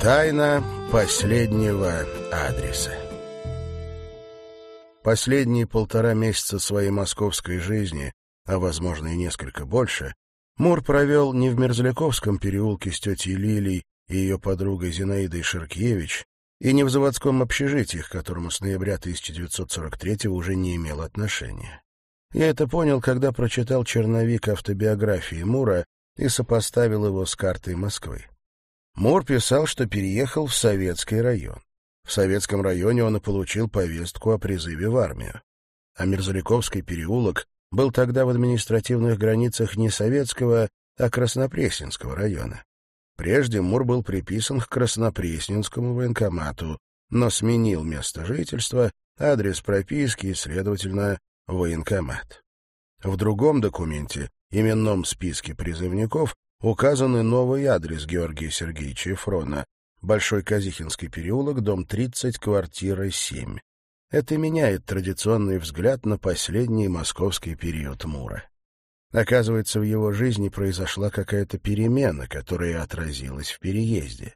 Тайна последнего адреса. Последние полтора месяца своей московской жизни, а, возможно, и несколько больше, Мур провел не в Мерзляковском переулке с тетей Лилей и ее подругой Зинаидой Ширкевич, и не в заводском общежитии, к которому с ноября 1943 уже не имел отношения. Я это понял, когда прочитал черновик автобиографии Мура и сопоставил его с картой Москвы. Мур писал, что переехал в Советский район. В Советском районе он и получил повестку о призыве в армию. А Мерзляковский переулок был тогда в административных границах не Советского, а Краснопресненского района. Прежде Мур был приписан к Краснопресненскому военкомату, но сменил место жительства, адрес прописки и, следовательно, военкомат. В другом документе, именном списке призывников, указан и новый адрес Георгия Сергеевича Ефрона. Большой Казихинский переулок, дом 30, квартира 7. Это меняет традиционный взгляд на последний московский период Мура. Оказывается, в его жизни произошла какая-то перемена, которая отразилась в переезде.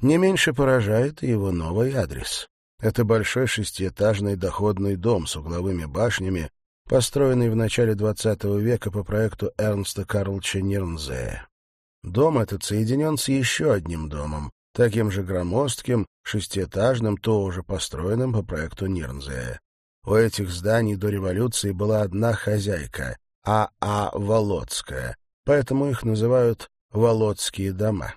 Не меньше поражает и его новый адрес. Это большой шестиэтажный доходный дом с угловыми башнями, построенный в начале XX века по проекту Эрнста Карлча Нирнзе. Дом этот соединен с еще одним домом, таким же громоздким, шестиэтажным, тоже построенным по проекту Нирнзе. У этих зданий до революции была одна хозяйка — А.А. А Володская, поэтому их называют «Володские дома».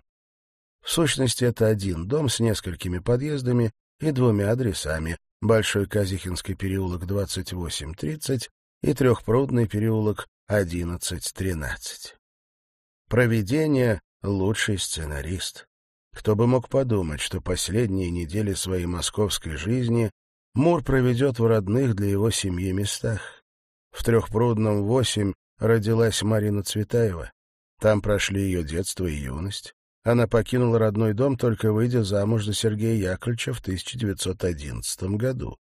В сущности, это один дом с несколькими подъездами и двумя адресами — Большой Казихинский переулок 2830 и Трехпрудный переулок 1113. Провидение — лучший сценарист. Кто бы мог подумать, что последние недели своей московской жизни Мур проведет в родных для его семьи местах. В Трехпрудном восемь родилась Марина Цветаева. Там прошли ее детство и юность. Она покинула родной дом, только выйдя замуж за Сергея Яковлевича в 1911 году.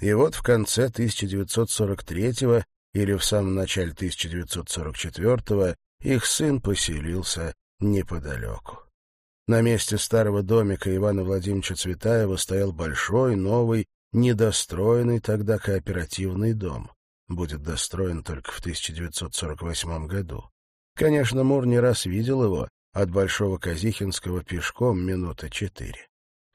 И вот в конце 1943 или в самом начале 1944 их сын поселился неподалеку. На месте старого домика Ивана Владимировича Цветаева стоял большой, новый, недостроенный тогда кооперативный дом. Будет достроен только в 1948 году. Конечно, Мур не раз видел его, от Большого Казихинского пешком минуты четыре.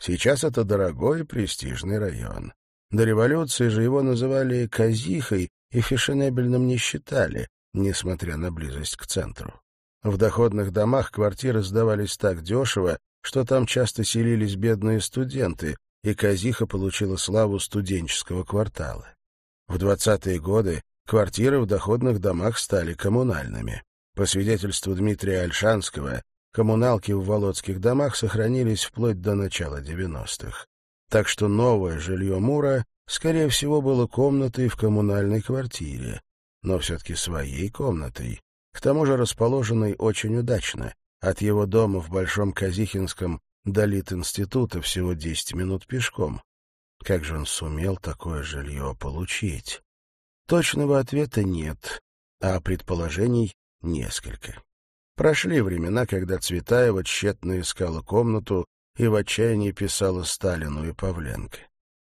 Сейчас это дорогой и престижный район. До революции же его называли Казихой и фешенебельным не считали, несмотря на близость к центру. В доходных домах квартиры сдавались так дешево, что там часто селились бедные студенты, и Казиха получила славу студенческого квартала. В 20-е годы квартиры в доходных домах стали коммунальными. По свидетельству Дмитрия Альшанского, коммуналки в Володских домах сохранились вплоть до начала 90-х. Так что новое жилье Мура, скорее всего, было комнатой в коммунальной квартире, но все-таки своей комнатой, к тому же расположенной очень удачно. От его дома в Большом Казихинском до Лит-института всего 10 минут пешком. Как же он сумел такое жилье получить? Точного ответа нет, а предположений несколько. Прошли времена, когда Цветаева тщетно искала комнату и в отчаянии писала Сталину и Павленко.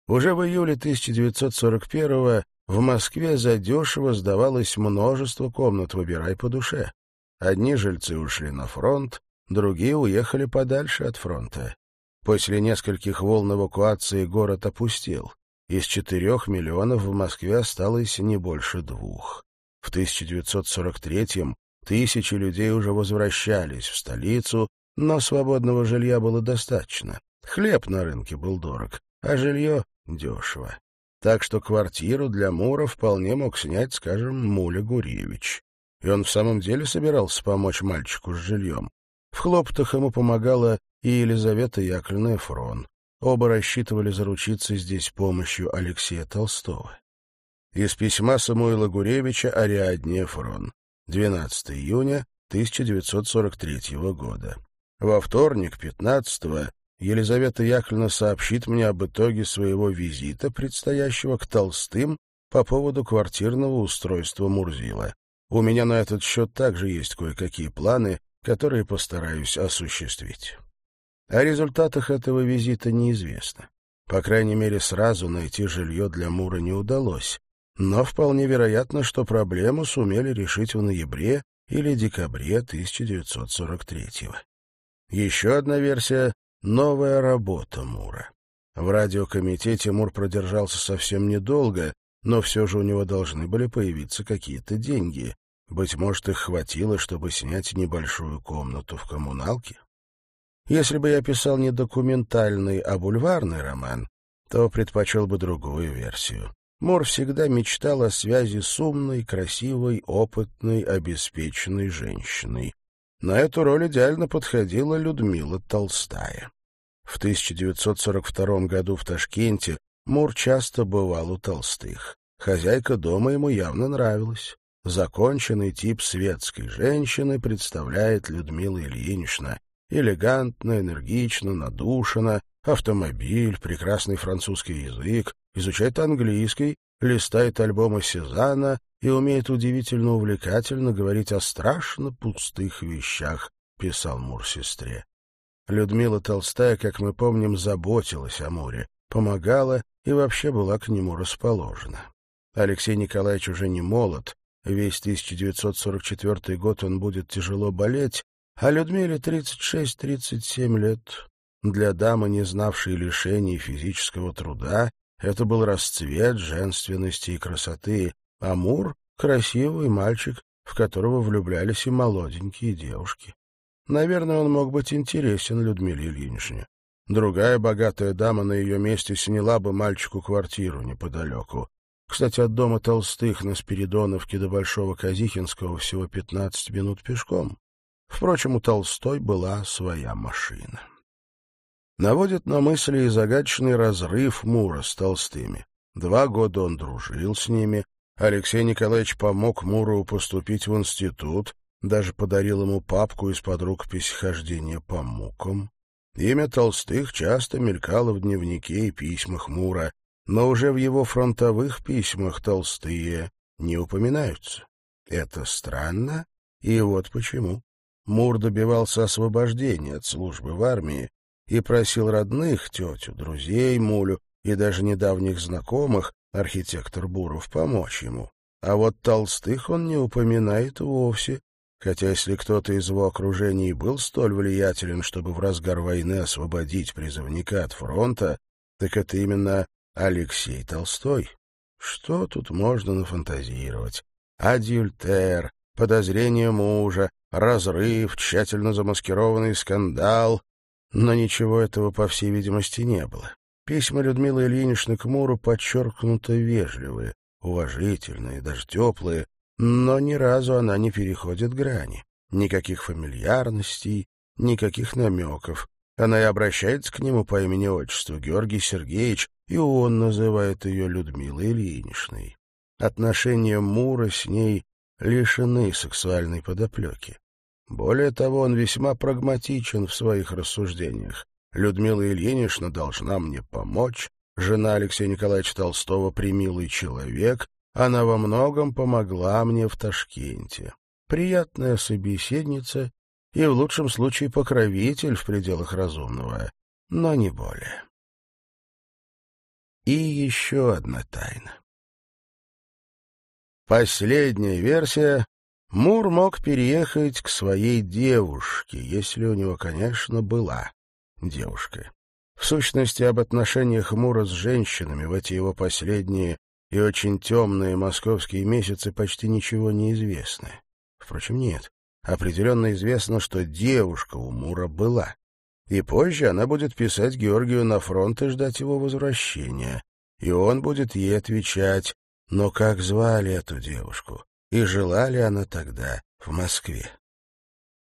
Уже в июле 1941-го в Москве задешево сдавалось множество комнат «Выбирай по душе». Одни жильцы ушли на фронт, другие уехали подальше от фронта. После нескольких волн эвакуации город опустел. Из четырех миллионов в Москве осталось не больше двух. В 1943-м тысячи людей уже возвращались в столицу, но свободного жилья было достаточно. Хлеб на рынке был дорог, а жилье — дешево. Так что квартиру для Мура вполне мог снять, скажем, Муля Гурьевич. И он в самом деле собирался помочь мальчику с жильем. В хлоптах ему помогала и Елизавета Яковлевна Фрон. Оба рассчитывали заручиться здесь помощью Алексея Толстого. Из письма Самуила Гуревича Ариадне Фрон. 12 июня 1943 года. Во вторник, 15 Елизавета Яковлевна сообщит мне об итоге своего визита, предстоящего к Толстым, по поводу квартирного устройства Мурзила. У меня на этот счет также есть кое-какие планы, которые постараюсь осуществить. О результатах этого визита неизвестно. По крайней мере, сразу найти жилье для Мура не удалось, но вполне вероятно, что проблему сумели решить в ноябре или декабре 1943 -го. Еще одна версия — новая работа Мура. В радиокомитете Мур продержался совсем недолго, но все же у него должны были появиться какие-то деньги. Быть может, их хватило, чтобы снять небольшую комнату в коммуналке? Если бы я писал не документальный, а бульварный роман, то предпочел бы другую версию. Мор всегда мечтал о связи с умной, красивой, опытной, обеспеченной женщиной. На эту роль идеально подходила Людмила Толстая. В 1942 году в Ташкенте Мур часто бывал у Толстых. Хозяйка дома ему явно нравилась. Законченный тип светской женщины представляет Людмила Ильинична, Элегантно, энергично, надушенно, автомобиль, прекрасный французский язык, изучает английский, листает альбомы Сезана и умеет удивительно увлекательно говорить о страшно пустых вещах, писал Мур сестре. Людмила Толстая, как мы помним, заботилась о Муре, помогала и вообще была к нему расположена. Алексей Николаевич уже не молод, весь 1944 год он будет тяжело болеть, а Людмиле 36-37 лет. Для дамы, не знавшей лишений физического труда, это был расцвет женственности и красоты. Амур — красивый мальчик, в которого влюблялись и молоденькие девушки. Наверное, он мог быть интересен Людмиле Ильиничне. Другая богатая дама на ее месте сняла бы мальчику квартиру неподалеку. Кстати, от дома Толстых на Спиридоновке до Большого Казихинского всего 15 минут пешком. Впрочем, у Толстой была своя машина. Наводит на мысли и загадочный разрыв Мура с Толстыми. Два года он дружил с ними. Алексей Николаевич помог Муру поступить в институт, даже подарил ему папку из-под рукописи хождения по мукам. Имя Толстых часто мелькало в дневнике и письмах Мура, но уже в его фронтовых письмах Толстые не упоминаются. Это странно, и вот почему. Мур добивался освобождения от службы в армии и просил родных, тетю, друзей Мулю и даже недавних знакомых, архитектор Буров, помочь ему. А вот Толстых он не упоминает вовсе, хотя если кто-то из его окружения был столь влиятелен, чтобы в разгар войны освободить призывника от фронта, так это именно Алексей Толстой. Что тут можно нафантазировать? Адюльтер, подозрение мужа, разрыв, тщательно замаскированный скандал. Но ничего этого, по всей видимости, не было. Письма Людмилы Ильиничны к Муру подчеркнуто вежливые, уважительные, даже теплые, но ни разу она не переходит грани. Никаких фамильярностей, никаких намеков. Она и обращается к нему по имени-отчеству Георгий Сергеевич, и он называет ее Людмилой Ильиничной. Отношения Мура с ней лишены сексуальной подоплеки. Более того, он весьма прагматичен в своих рассуждениях. Людмила Ильинична должна мне помочь, жена Алексея Николаевича Толстого примилый человек, она во многом помогла мне в Ташкенте. Приятная собеседница и, в лучшем случае, покровитель в пределах разумного, но не более. И еще одна тайна. Последняя версия — Мур мог переехать к своей девушке, если у него, конечно, была девушка. В сущности, об отношениях Мура с женщинами в эти его последние и очень темные московские месяцы почти ничего не известно. Впрочем, нет. Определенно известно, что девушка у Мура была. И позже она будет писать Георгию на фронт и ждать его возвращения. И он будет ей отвечать но как звали эту девушку? И жила ли она тогда в Москве?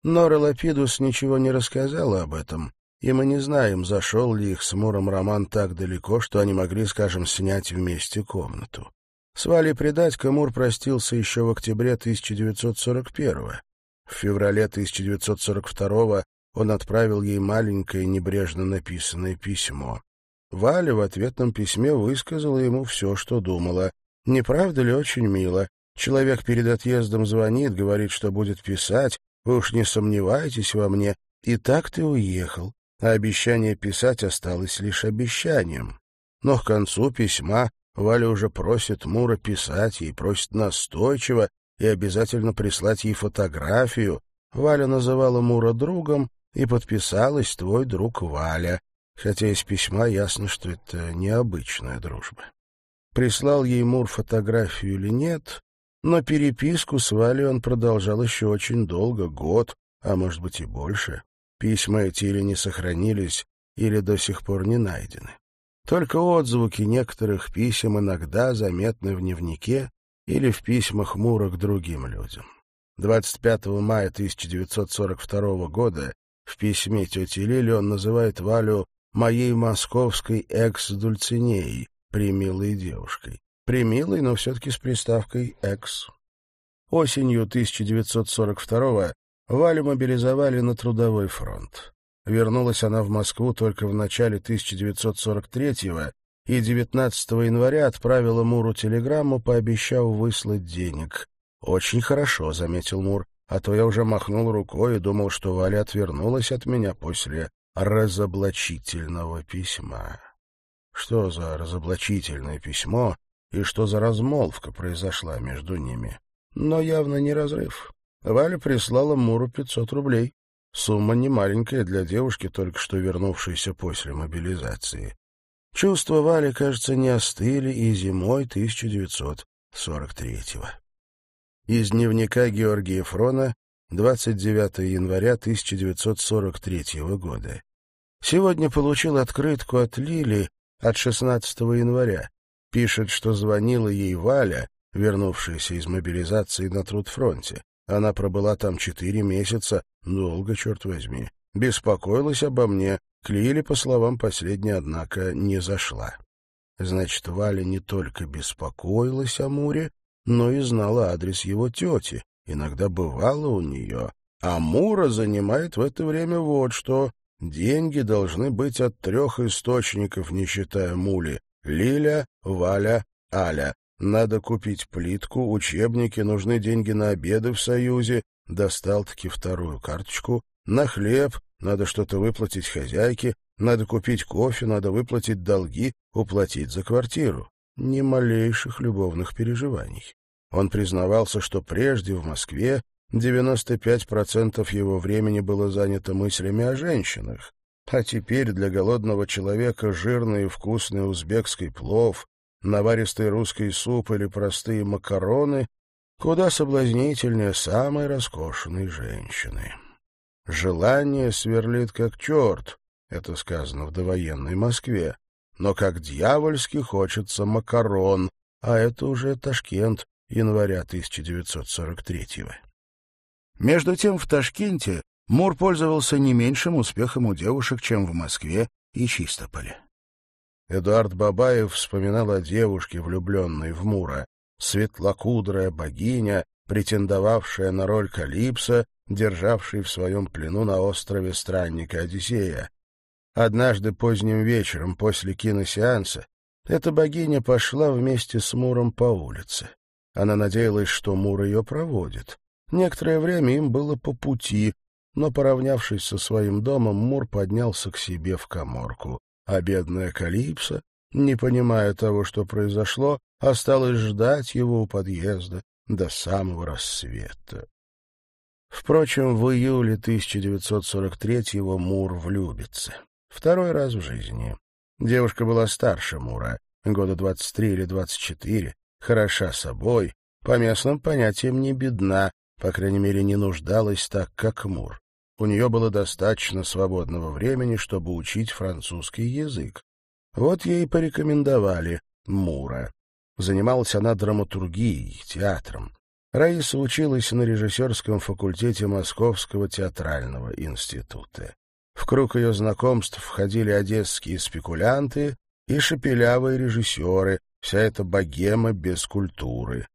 Нора Лапидус ничего не рассказала об этом, и мы не знаем, зашел ли их с Муром роман так далеко, что они могли, скажем, снять вместе комнату. С Валей Предатько Мур простился еще в октябре 1941 В феврале 1942 он отправил ей маленькое небрежно написанное письмо. Валя в ответном письме высказала ему все, что думала, не правда ли очень мило? Человек перед отъездом звонит, говорит, что будет писать. Вы уж не сомневайтесь во мне. И так ты уехал. а обещание писать осталось лишь обещанием. Но к концу письма Валя уже просит Мура писать ей, просит настойчиво и обязательно прислать ей фотографию. Валя называла Мура другом и подписалась «Твой друг Валя», хотя из письма ясно, что это необычная дружба. Прислал ей Мур фотографию или нет, но переписку с Валей он продолжал еще очень долго, год, а может быть и больше. Письма эти или не сохранились, или до сих пор не найдены. Только отзвуки некоторых писем иногда заметны в дневнике или в письмах Мура к другим людям. 25 мая 1942 года в письме тети Лили он называет Валю «моей московской экс-дульцинеей», примилой девушкой. Примилой, но все-таки с приставкой «экс». Осенью 1942 Валю мобилизовали на трудовой фронт. Вернулась она в Москву только в начале 1943-го и 19 января отправила Муру телеграмму, пообещав выслать денег. «Очень хорошо», — заметил Мур, «а то я уже махнул рукой и думал, что Валя отвернулась от меня после разоблачительного письма». Что за разоблачительное письмо и что за размолвка произошла между ними? Но явно не разрыв. Валя прислала Муру 500 рублей. Сумма не маленькая для девушки, только что вернувшейся после мобилизации. Чувства Вали, кажется, не остыли и зимой 1943-го. Из дневника Георгия Фрона 29 января 1943 года. Сегодня получил открытку от Лили от 16 января. Пишет, что звонила ей Валя, вернувшаяся из мобилизации на трудфронте. Она пробыла там четыре месяца, долго, черт возьми. Беспокоилась обо мне, к Лиле, по словам последней, однако, не зашла. Значит, Валя не только беспокоилась о Муре, но и знала адрес его тети, иногда бывала у нее. А Мура занимает в это время вот что. Деньги должны быть от трех источников, не считая Мули. Лиля, Валя, Аля. Надо купить плитку, учебники, нужны деньги на обеды в Союзе. Достал-таки вторую карточку. На хлеб, надо что-то выплатить хозяйке, надо купить кофе, надо выплатить долги, уплатить за квартиру. Ни малейших любовных переживаний. Он признавался, что прежде в Москве 95% его времени было занято мыслями о женщинах. А теперь для голодного человека жирный и вкусный узбекский плов, наваристый русский суп или простые макароны куда соблазнительнее самой роскошной женщины. Желание сверлит как черт, это сказано в довоенной Москве, но как дьявольски хочется макарон, а это уже Ташкент января 1943-го. Между тем в Ташкенте Мур пользовался не меньшим успехом у девушек, чем в Москве и Чистополе. Эдуард Бабаев вспоминал о девушке, влюбленной в Мура, светлокудрая богиня, претендовавшая на роль Калипса, державшей в своем плену на острове странника Одиссея. Однажды поздним вечером после киносеанса эта богиня пошла вместе с Муром по улице. Она надеялась, что Мур ее проводит. Некоторое время им было по пути, но, поравнявшись со своим домом, Мур поднялся к себе в коморку а бедная Калипсо, не понимая того, что произошло, осталась ждать его у подъезда до самого рассвета. Впрочем, в июле 1943-го Мур влюбится. Второй раз в жизни. Девушка была старше Мура, года 23 или 24, хороша собой, по местным понятиям не бедна, по крайней мере, не нуждалась так, как Мур. У нее было достаточно свободного времени, чтобы учить французский язык. Вот ей порекомендовали Мура. Занималась она драматургией, театром. Раиса училась на режиссерском факультете Московского театрального института. В круг ее знакомств входили одесские спекулянты и шепелявые режиссеры, вся эта богема без культуры.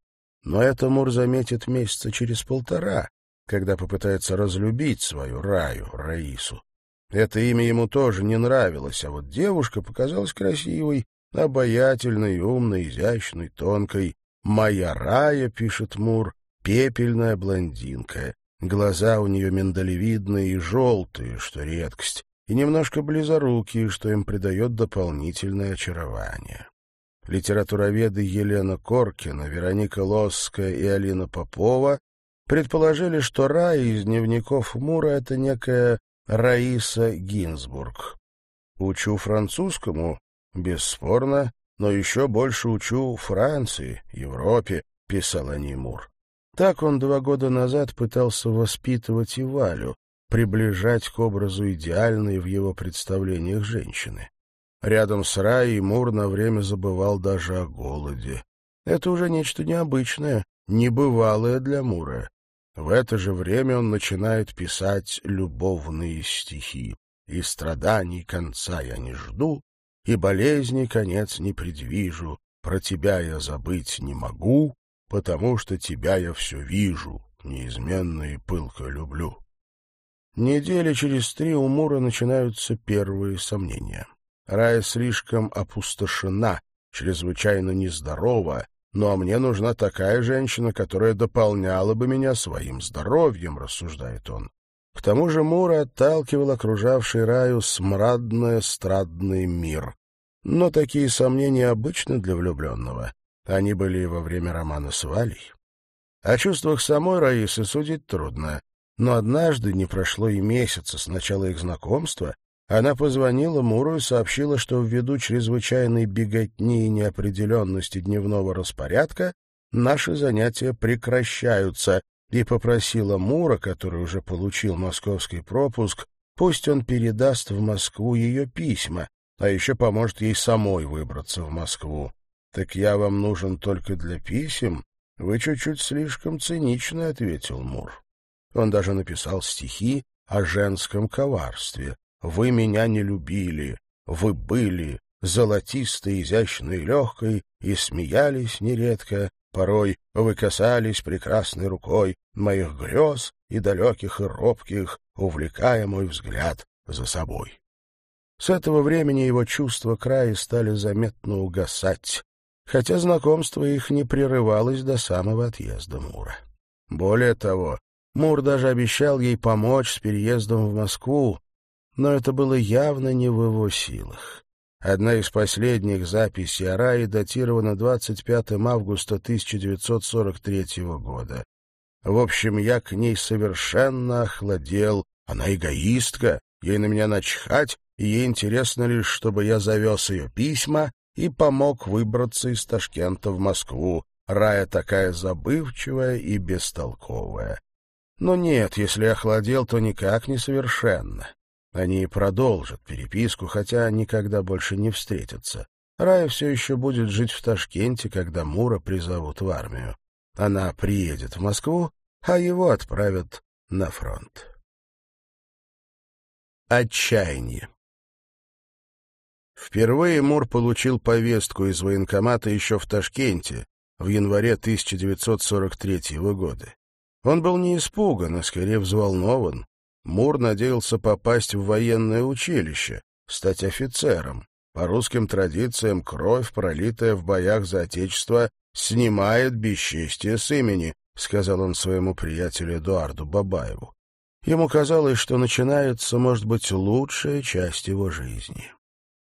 Но это Мур заметит месяца через полтора, когда попытается разлюбить свою Раю, Раису. Это имя ему тоже не нравилось, а вот девушка показалась красивой, обаятельной, умной, изящной, тонкой. «Моя Рая», — пишет Мур, — «пепельная блондинка. Глаза у нее миндалевидные и желтые, что редкость, и немножко близорукие, что им придает дополнительное очарование. Литературоведы Елена Коркина, Вероника Лосская и Алина Попова предположили, что Рай из дневников Мура — это некая Раиса Гинзбург. Учу французскому, бесспорно, но еще больше учу Франции, Европе, писал о ней Мур. Так он два года назад пытался воспитывать и Валю, приближать к образу идеальной в его представлениях женщины. Рядом с Раей Мур на время забывал даже о голоде. Это уже нечто необычное, небывалое для Мура. В это же время он начинает писать любовные стихи. «И страданий конца я не жду, и болезни конец не предвижу. Про тебя я забыть не могу, потому что тебя я все вижу, неизменно и пылко люблю». Недели через три у Мура начинаются первые сомнения. Рая слишком опустошена, чрезвычайно нездорова, ну а мне нужна такая женщина, которая дополняла бы меня своим здоровьем, рассуждает он. К тому же Мура отталкивал окружавший Раю смрадно-эстрадный мир. Но такие сомнения обычны для влюбленного. Они были и во время романа с Валей. О чувствах самой Раисы судить трудно, но однажды не прошло и месяца с начала их знакомства, она позвонила Муру и сообщила, что ввиду чрезвычайной беготни и неопределенности дневного распорядка наши занятия прекращаются, и попросила Мура, который уже получил московский пропуск, пусть он передаст в Москву ее письма, а еще поможет ей самой выбраться в Москву. «Так я вам нужен только для писем? Вы чуть-чуть слишком цинично», — ответил Мур. Он даже написал стихи о женском коварстве. Вы меня не любили, вы были золотистой, изящной легкой, и смеялись нередко, порой вы касались прекрасной рукой моих грез и далеких и робких, увлекая мой взгляд за собой. С этого времени его чувства края стали заметно угасать, хотя знакомство их не прерывалось до самого отъезда Мура. Более того, Мур даже обещал ей помочь с переездом в Москву, но это было явно не в его силах. Одна из последних записей о рае датирована 25 августа 1943 года. В общем, я к ней совершенно охладел. Она эгоистка, ей на меня начхать, и ей интересно лишь, чтобы я завез ее письма и помог выбраться из Ташкента в Москву. Рая такая забывчивая и бестолковая. Но нет, если охладел, то никак не совершенно. Они продолжат переписку, хотя никогда больше не встретятся. Рая все еще будет жить в Ташкенте, когда Мура призовут в армию. Она приедет в Москву, а его отправят на фронт. Отчаяние Впервые Мур получил повестку из военкомата еще в Ташкенте в январе 1943 года. Он был не испуган, а скорее взволнован. Мур надеялся попасть в военное училище, стать офицером. По русским традициям кровь, пролитая в боях за Отечество, снимает бесчестие с имени, сказал он своему приятелю Эдуарду Бабаеву. Ему казалось, что начинается, может быть, лучшая часть его жизни.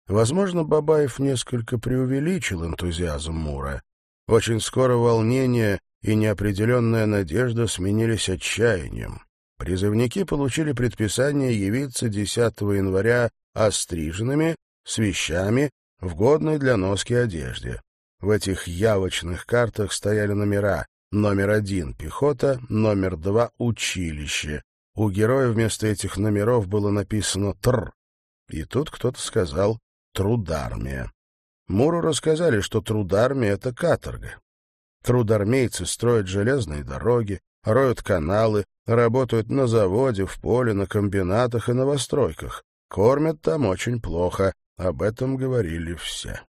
Возможно, Бабаев несколько преувеличил энтузиазм Мура. Очень скоро волнение и неопределенная надежда сменились отчаянием. Призывники получили предписание явиться 10 января остриженными, с вещами, в годной для носки одежде. В этих явочных картах стояли номера. Номер один — пехота, номер два — училище. У героя вместо этих номеров было написано «Тр». И тут кто-то сказал «Трудармия». Муру рассказали, что трудармия — это каторга. Трудармейцы строят железные дороги, роют каналы, работают на заводе, в поле, на комбинатах и новостройках. Кормят там очень плохо, об этом говорили все.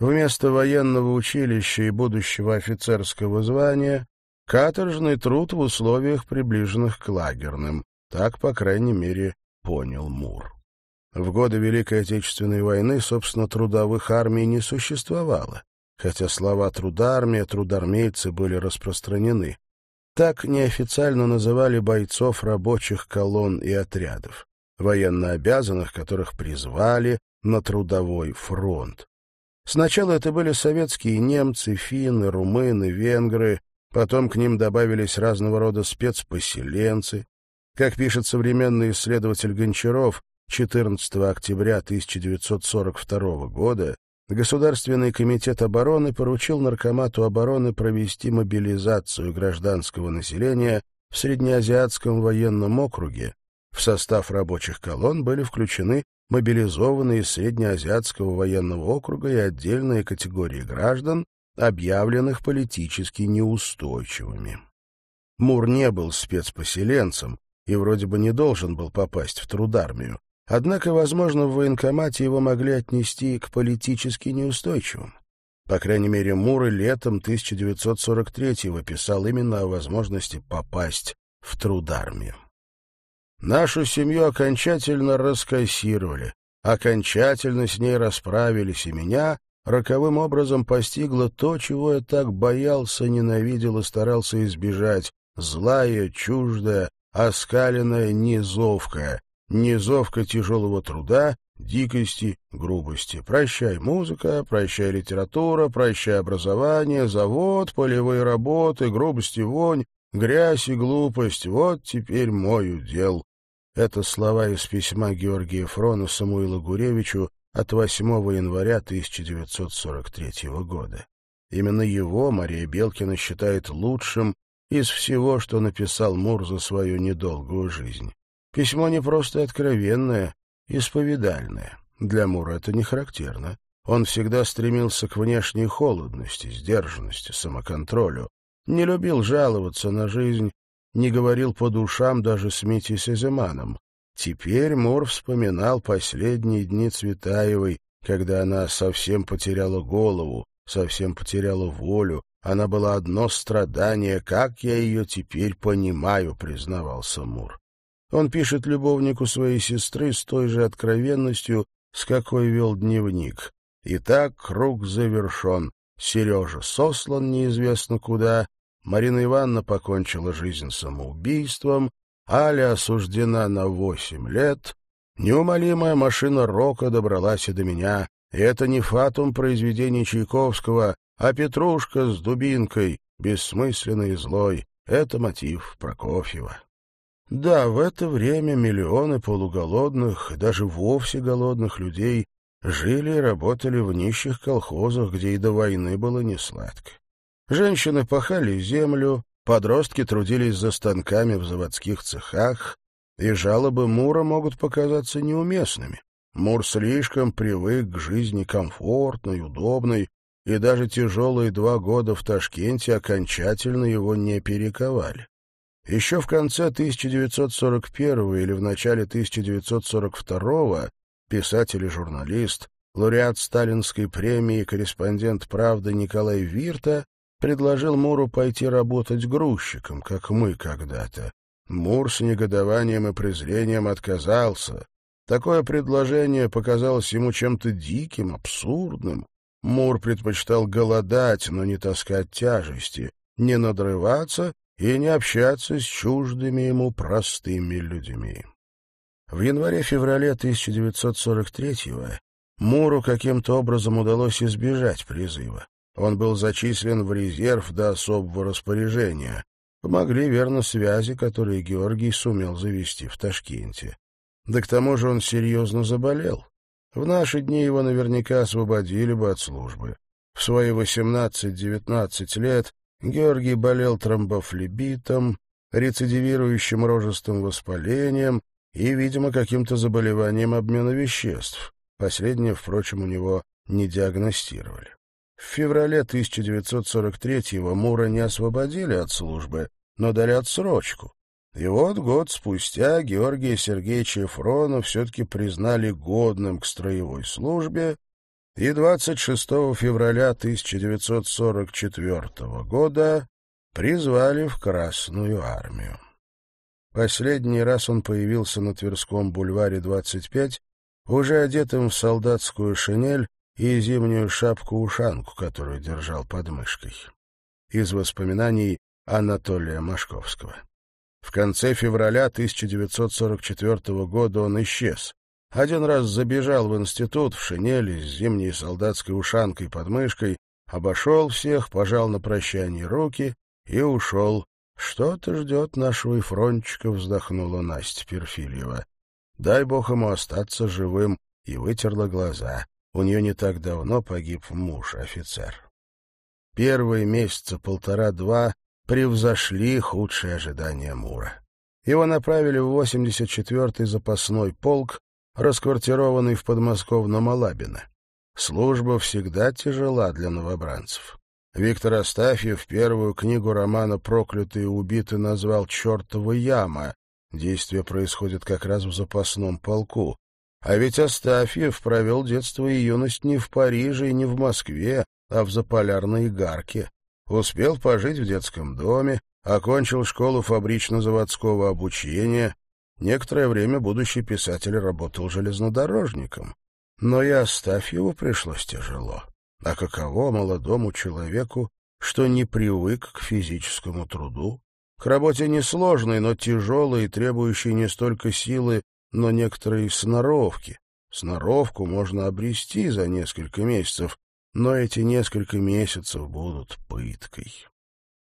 Вместо военного училища и будущего офицерского звания — каторжный труд в условиях, приближенных к лагерным. Так, по крайней мере, понял Мур. В годы Великой Отечественной войны, собственно, трудовых армий не существовало, хотя слова «трудармия», «трудармейцы» были распространены. Так неофициально называли бойцов рабочих колонн и отрядов. военнообязанных, которых призвали на трудовой фронт. Сначала это были советские немцы, финны, румыны, венгры, потом к ним добавились разного рода спецпоселенцы. Как пишет современный исследователь Гончаров, 14 октября 1942 года Государственный комитет обороны поручил Наркомату обороны провести мобилизацию гражданского населения в Среднеазиатском военном округе. В состав рабочих колонн были включены мобилизованные из Среднеазиатского военного округа и отдельные категории граждан, объявленных политически неустойчивыми. Мур не был спецпоселенцем и вроде бы не должен был попасть в трудармию, Однако, возможно, в военкомате его могли отнести к политически неустойчивым. По крайней мере, Мур летом 1943-го писал именно о возможности попасть в трудармию. Нашу семью окончательно раскассировали, окончательно с ней расправились, и меня роковым образом постигло то, чего я так боялся, ненавидел и старался избежать, злая, чуждая, оскаленная низовка, низовка тяжелого труда, дикости, грубости. Прощай музыка, прощай литература, прощай образование, завод, полевые работы, грубость и вонь, грязь и глупость. Вот теперь мой удел. Это слова из письма Георгия Фрона Самуилу Гуревичу от 8 января 1943 года. Именно его Мария Белкина считает лучшим из всего, что написал Мур за свою недолгую жизнь. Письмо не просто откровенное, исповедальное. Для Мура это не характерно. Он всегда стремился к внешней холодности, сдержанности, самоконтролю. Не любил жаловаться на жизнь, не говорил по душам даже с Митей Сеземаном. Теперь Мур вспоминал последние дни Цветаевой, когда она совсем потеряла голову, совсем потеряла волю. Она была одно страдание, как я ее теперь понимаю, признавался Мур. Он пишет любовнику своей сестры с той же откровенностью, с какой вел дневник. Итак, круг завершен. Сережа сослан неизвестно куда, Марина Ивановна покончила жизнь самоубийством, Аля осуждена на восемь лет, неумолимая машина рока добралась и до меня, и это не фатум произведений Чайковского, а Петрушка с дубинкой, бессмысленный и злой, это мотив Прокофьева. Да, в это время миллионы полуголодных, даже вовсе голодных людей жили и работали в нищих колхозах, где и до войны было несладко. Женщины пахали землю, подростки трудились за станками в заводских цехах, и жалобы Мура могут показаться неуместными. Мур слишком привык к жизни комфортной, удобной, и даже тяжелые два года в Ташкенте окончательно его не перековали. Еще в конце 1941 или в начале 1942 писатель и журналист, лауреат Сталинской премии корреспондент «Правды» Николай Вирта предложил Муру пойти работать грузчиком, как мы когда-то. Мур с негодованием и презрением отказался. Такое предложение показалось ему чем-то диким, абсурдным. Мур предпочитал голодать, но не таскать тяжести, не надрываться и не общаться с чуждыми ему простыми людьми. В январе-феврале 1943-го Муру каким-то образом удалось избежать призыва. Он был зачислен в резерв до особого распоряжения. Помогли верно связи, которые Георгий сумел завести в Ташкенте. Да к тому же он серьезно заболел. В наши дни его наверняка освободили бы от службы. В свои 18-19 лет Георгий болел тромбофлебитом, рецидивирующим рожестым воспалением и, видимо, каким-то заболеванием обмена веществ. Последнее, впрочем, у него не диагностировали. В феврале 1943-го Мура не освободили от службы, но дали отсрочку. И вот год спустя Георгия Сергеевича Ефрона все-таки признали годным к строевой службе и 26 февраля 1944 года призвали в Красную армию. Последний раз он появился на Тверском бульваре 25, уже одетым в солдатскую шинель и зимнюю шапку-ушанку, которую держал под мышкой. Из воспоминаний Анатолия Машковского. В конце февраля 1944 года он исчез. Один раз забежал в институт в шинели с зимней солдатской ушанкой под мышкой, обошел всех, пожал на прощание руки и ушел. «Что-то ждет нашего Ифрончика», — вздохнула Настя Перфильева. «Дай бог ему остаться живым», и вытерла глаза. У нее не так давно погиб муж, офицер. Первые месяца полтора-два превзошли худшие ожидания Мура. Его направили в 84-й запасной полк, расквартированный в подмосковном Алабино. Служба всегда тяжела для новобранцев. Виктор Астафьев первую книгу романа «Проклятые убиты» назвал «Чертова яма». Действие происходит как раз в запасном полку. А ведь Астафьев провел детство и юность не в Париже и не в Москве, а в заполярной Игарке. Успел пожить в детском доме, окончил школу фабрично-заводского обучения. Некоторое время будущий писатель работал железнодорожником. Но и Астафьеву пришлось тяжело. А каково молодому человеку, что не привык к физическому труду? К работе несложной, но тяжелой и требующей не столько силы, но некоторые сноровки. Сноровку можно обрести за несколько месяцев, но эти несколько месяцев будут пыткой.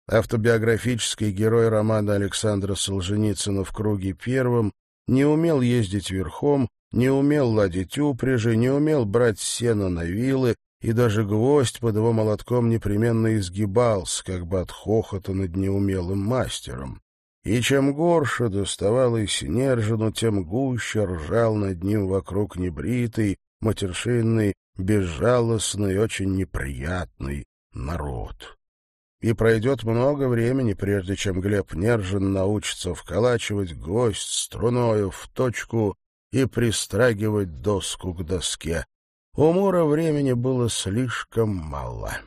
Автобиографический герой романа Александра Солженицына «В круге первом» не умел ездить верхом, не умел ладить упряжи, не умел брать сено на вилы, и даже гвоздь под его молотком непременно изгибался, как бы от хохота над неумелым мастером. И чем горше доставалось Нержину, тем гуще ржал над ним вокруг небритый, матершинный, безжалостный, очень неприятный народ. И пройдет много времени, прежде чем Глеб Нержин научится вколачивать гвоздь струною в точку и пристрагивать доску к доске. У Мура времени было слишком мало.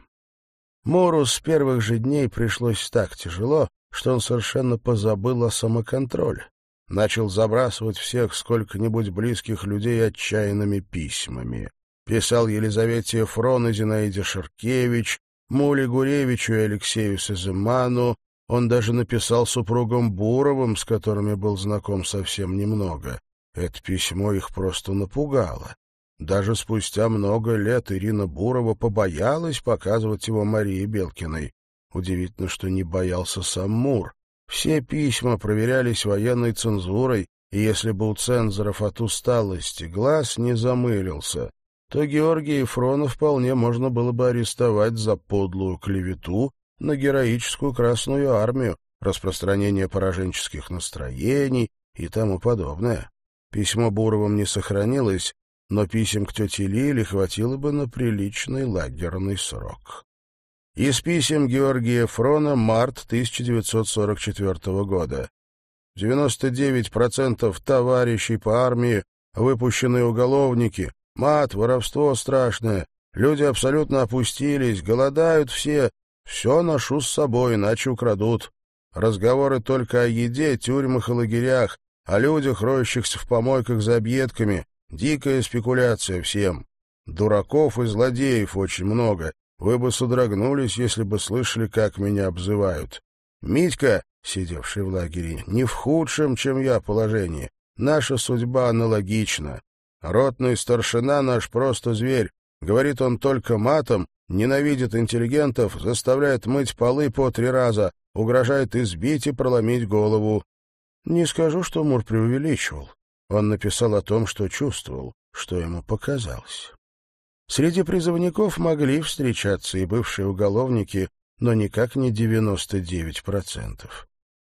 Муру с первых же дней пришлось так тяжело, что он совершенно позабыл о самоконтроле. Начал забрасывать всех сколько-нибудь близких людей отчаянными письмами. Писал Елизавете Фрон и Зинаиде Шаркевич, Муле Гуревичу и Алексею Сазыману. Он даже написал супругам Буровым, с которыми был знаком совсем немного. Это письмо их просто напугало. Даже спустя много лет Ирина Бурова побоялась показывать его Марии Белкиной. Удивительно, что не боялся сам Мур. Все письма проверялись военной цензурой, и если бы у цензоров от усталости глаз не замылился, то Георгия Ефрона вполне можно было бы арестовать за подлую клевету на героическую Красную Армию, распространение пораженческих настроений и тому подобное. Письмо Буровым не сохранилось, но писем к тете Лиле хватило бы на приличный лагерный срок. Из писем Георгия Фрона, март 1944 года. 99% товарищей по армии — выпущенные уголовники, мат, воровство страшное, люди абсолютно опустились, голодают все, все ношу с собой, иначе украдут. Разговоры только о еде, тюрьмах и лагерях, о людях, роющихся в помойках за объедками, дикая спекуляция всем. Дураков и злодеев очень много, вы бы содрогнулись, если бы слышали, как меня обзывают. Митька, сидевший в лагере, не в худшем, чем я, положении. Наша судьба аналогична. Ротный старшина наш просто зверь. Говорит он только матом, ненавидит интеллигентов, заставляет мыть полы по три раза, угрожает избить и проломить голову. Не скажу, что Мур преувеличивал. Он написал о том, что чувствовал, что ему показалось. Среди призывников могли встречаться и бывшие уголовники, но никак не 99%.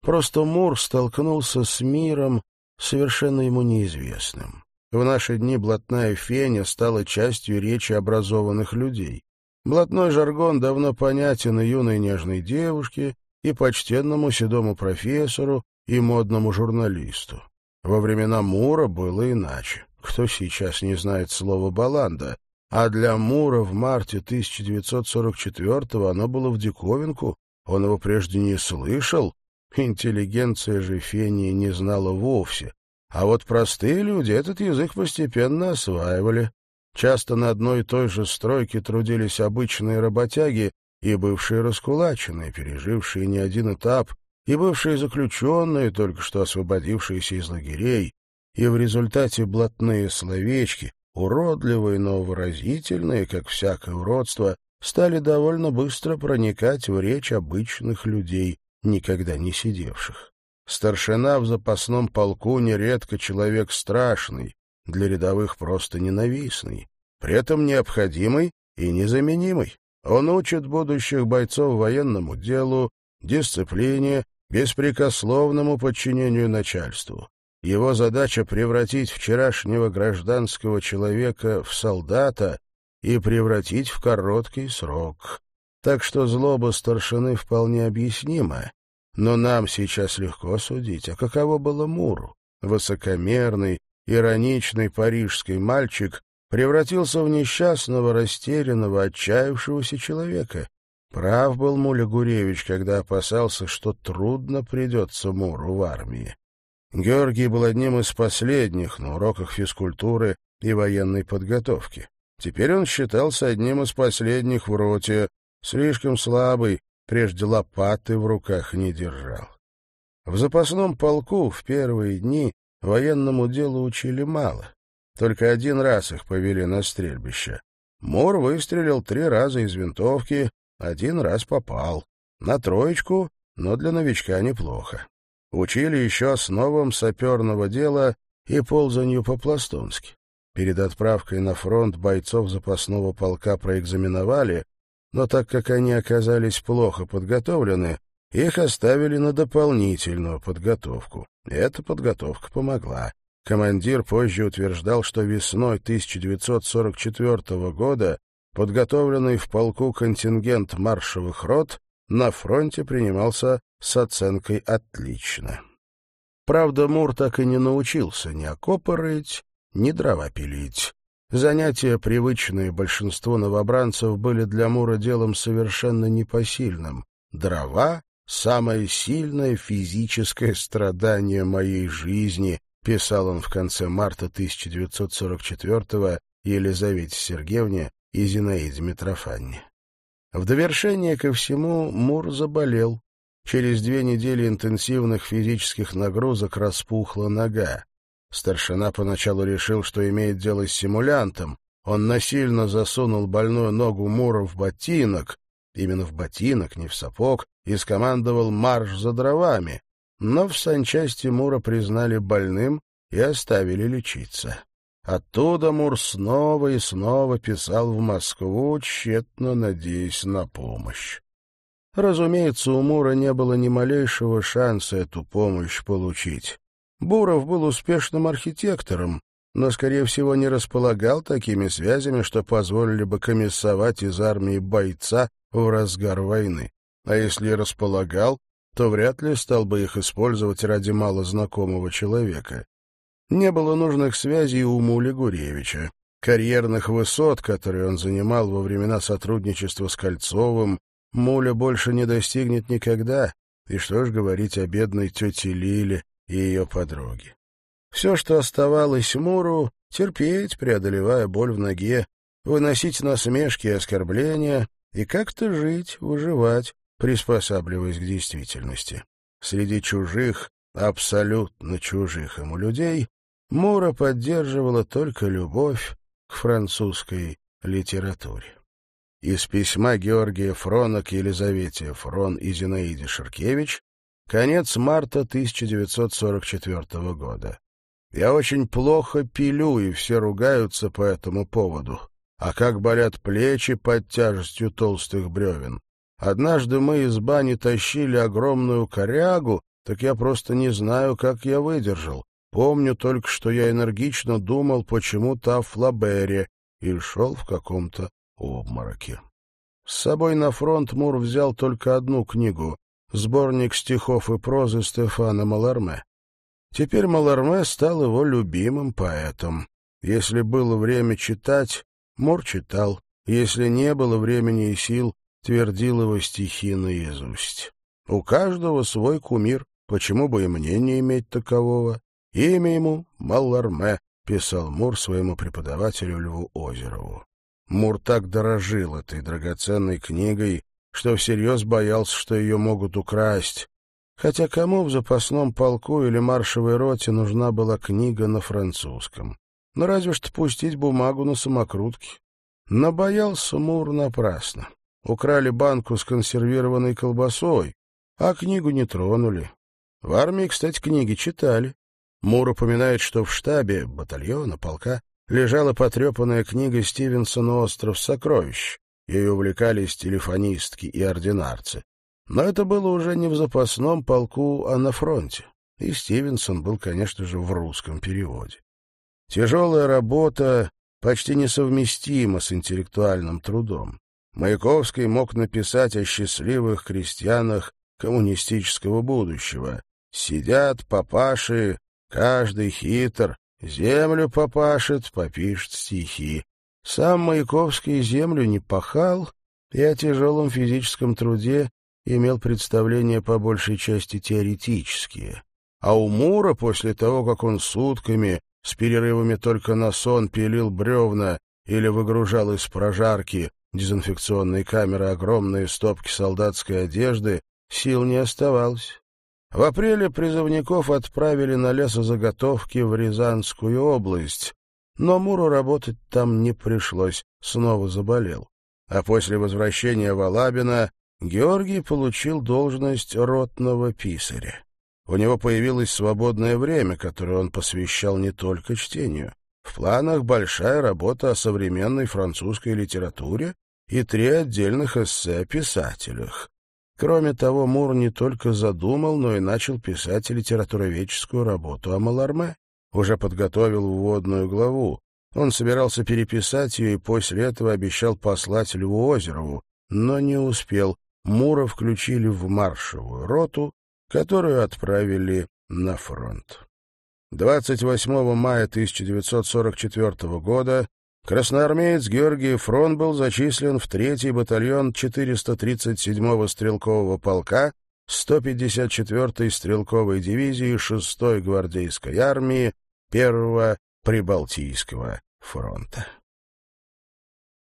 Просто Мур столкнулся с миром, совершенно ему неизвестным. В наши дни блатная феня стала частью речи образованных людей. Блатной жаргон давно понятен и юной нежной девушке, и почтенному седому профессору, и модному журналисту. Во времена Мура было иначе. Кто сейчас не знает слова «баланда»? А для Мура в марте 1944-го оно было в диковинку, он его прежде не слышал, интеллигенция же Фении не знала вовсе. А вот простые люди этот язык постепенно осваивали. Часто на одной и той же стройке трудились обычные работяги и бывшие раскулаченные, пережившие не один этап, и бывшие заключенные, только что освободившиеся из лагерей, и в результате блатные словечки, уродливые, но выразительные, как всякое уродство, стали довольно быстро проникать в речь обычных людей, никогда не сидевших. Старшина в запасном полку нередко человек страшный, для рядовых просто ненавистный, при этом необходимый и незаменимый. Он учит будущих бойцов военному делу, дисциплине, беспрекословному подчинению начальству. Его задача — превратить вчерашнего гражданского человека в солдата и превратить в короткий срок. Так что злоба старшины вполне объяснима. Но нам сейчас легко судить, а каково было Муру? Высокомерный, ироничный парижский мальчик превратился в несчастного, растерянного, отчаявшегося человека. Прав был Муля Гуревич, когда опасался, что трудно придется Муру в армии. Георгий был одним из последних на уроках физкультуры и военной подготовки. Теперь он считался одним из последних в роте, слишком слабый, прежде лопаты в руках не держал. В запасном полку в первые дни военному делу учили мало. Только один раз их повели на стрельбище. Мор выстрелил три раза из винтовки, один раз попал. На троечку, но для новичка неплохо. Учили еще основам саперного дела и ползанию по-пластунски. Перед отправкой на фронт бойцов запасного полка проэкзаменовали, но так как они оказались плохо подготовлены, их оставили на дополнительную подготовку. Эта подготовка помогла. Командир позже утверждал, что весной 1944 года подготовленный в полку контингент маршевых рот на фронте принимался с оценкой «отлично». Правда, Мур так и не научился ни окопы рыть, ни дрова пилить. Занятия, привычные большинству новобранцев, были для Мура делом совершенно непосильным. Дрова — самое сильное физическое страдание моей жизни, писал он в конце марта 1944-го Елизавете Сергеевне и Зинаиде Митрофанне. В довершение ко всему Мур заболел. Через две недели интенсивных физических нагрузок распухла нога. Старшина поначалу решил, что имеет дело с симулянтом. Он насильно засунул больную ногу Мура в ботинок, именно в ботинок, не в сапог, и скомандовал марш за дровами. Но в санчасти Мура признали больным и оставили лечиться. Оттуда Мур снова и снова писал в Москву, тщетно надеясь на помощь. Разумеется, у Мура не было ни малейшего шанса эту помощь получить. Буров был успешным архитектором, но, скорее всего, не располагал такими связями, что позволили бы комиссовать из армии бойца в разгар войны. А если и располагал, то вряд ли стал бы их использовать ради малознакомого человека. Не было нужных связей у Мули Гуревича. Карьерных высот, которые он занимал во времена сотрудничества с Кольцовым, Муля больше не достигнет никогда, и что ж говорить о бедной тете Лиле и ее подруге. Все, что оставалось Муру, терпеть, преодолевая боль в ноге, выносить насмешки и оскорбления и как-то жить, выживать, приспосабливаясь к действительности. Среди чужих, абсолютно чужих ему людей, Мура поддерживала только любовь к французской литературе. Из письма Георгия Фрона к Елизавете Фрон и Зинаиде Ширкевич конец марта 1944 года. Я очень плохо пилю, и все ругаются по этому поводу. А как болят плечи под тяжестью толстых бревен. Однажды мы из бани тащили огромную корягу, так я просто не знаю, как я выдержал. Помню только, что я энергично думал почему-то о Флабере и шел в каком-то обмороке. С собой на фронт Мур взял только одну книгу — сборник стихов и прозы Стефана Маларме. Теперь Маларме стал его любимым поэтом. Если было время читать, Мур читал. Если не было времени и сил, твердил его стихи наизусть. У каждого свой кумир, почему бы и мне не иметь такового? Имя ему — Малларме, — писал Мур своему преподавателю Льву Озерову. Мур так дорожил этой драгоценной книгой, что всерьез боялся, что ее могут украсть. хотя кому в запасном полку или маршевой роте нужна была книга на французском? Ну, разве что пустить бумагу на самокрутке. Но боялся Мур напрасно. Украли банку с консервированной колбасой, а книгу не тронули. В армии, кстати, книги читали. Мур упоминает, что в штабе батальона, полка, лежала потрепанная книга Стивенсона «Остров сокровищ». Ее увлекались телефонистки и ординарцы. Но это было уже не в запасном полку, а на фронте. И Стивенсон был, конечно же, в русском переводе. Тяжелая работа почти несовместима с интеллектуальным трудом. Маяковский мог написать о счастливых крестьянах коммунистического будущего. Сидят папаши, каждый хитр, землю попашет, попишет стихи. Сам Маяковский землю не пахал и о тяжелом физическом труде имел представления по большей части теоретические. А у Мура, после того, как он сутками, с перерывами только на сон, пилил бревна или выгружал из прожарки дезинфекционной камеры огромные стопки солдатской одежды, сил не оставалось. В апреле призывников отправили на лесозаготовки в Рязанскую область, но Муру работать там не пришлось, снова заболел. А после возвращения в Алабино Георгий получил должность ротного писаря. У него появилось свободное время, которое он посвящал не только чтению. В планах большая работа о современной французской литературе и три отдельных эссе о писателях. Кроме того, Мур не только задумал, но и начал писать литературоведческую работу о Маларме. Уже подготовил вводную главу. Он собирался переписать ее и после этого обещал послать Льву Озерову, но не успел. Мура включили в маршевую роту, которую отправили на фронт. 28 мая 1944 года красноармеец Георгий Фрон был зачислен в 3-й батальон 437-го стрелкового полка 154-й стрелковой дивизии 6-й гвардейской армии 1-го Прибалтийского фронта.